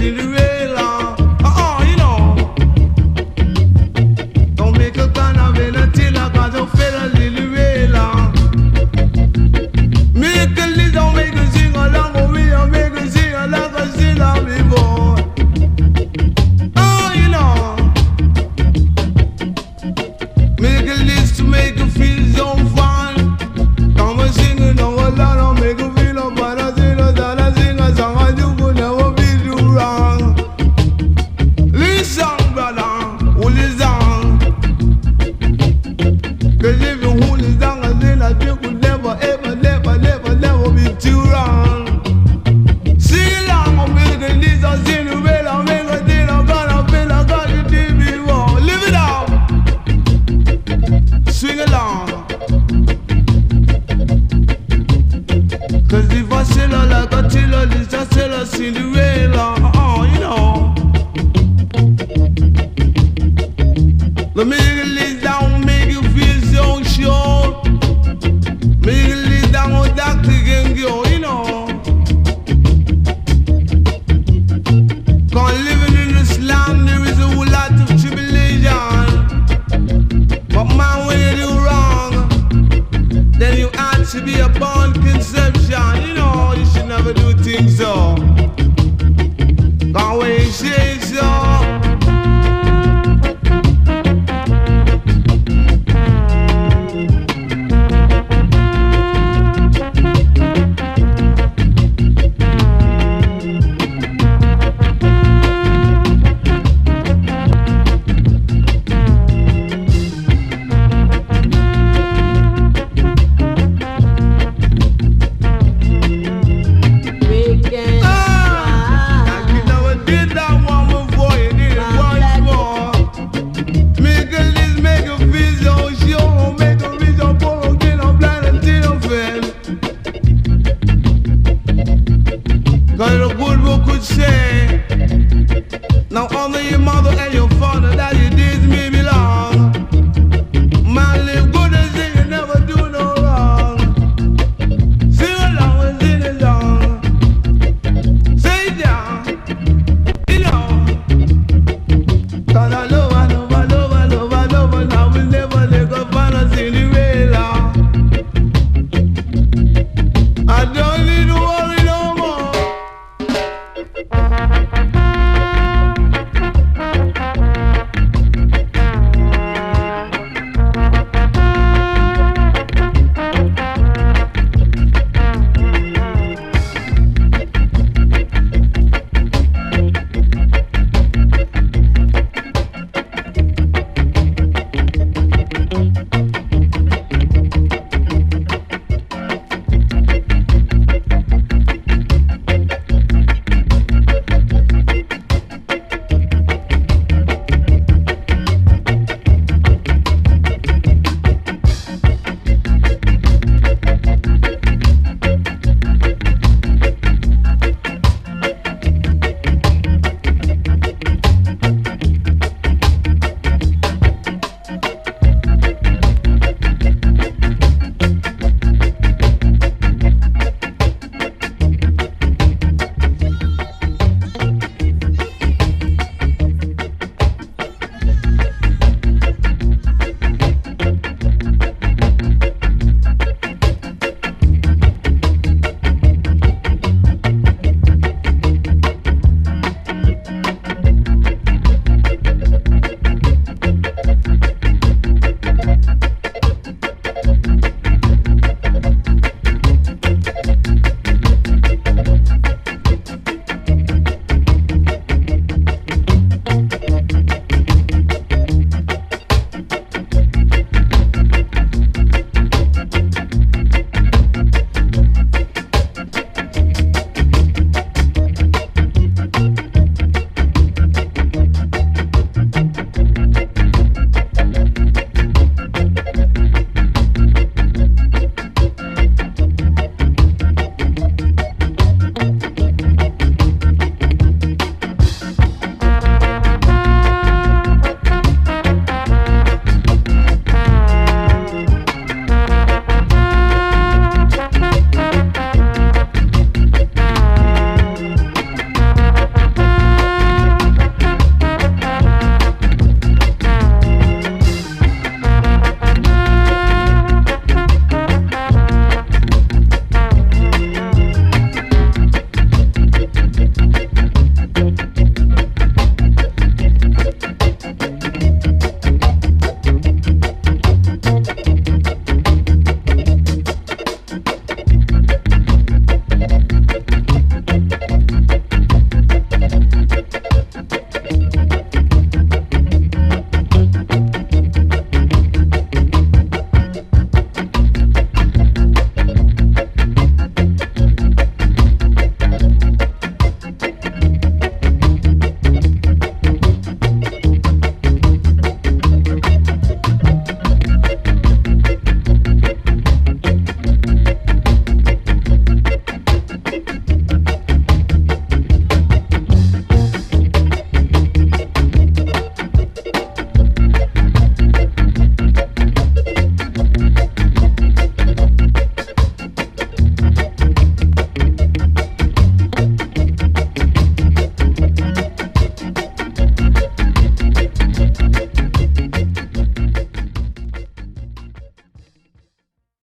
The your bone. honor your mother and your father. That's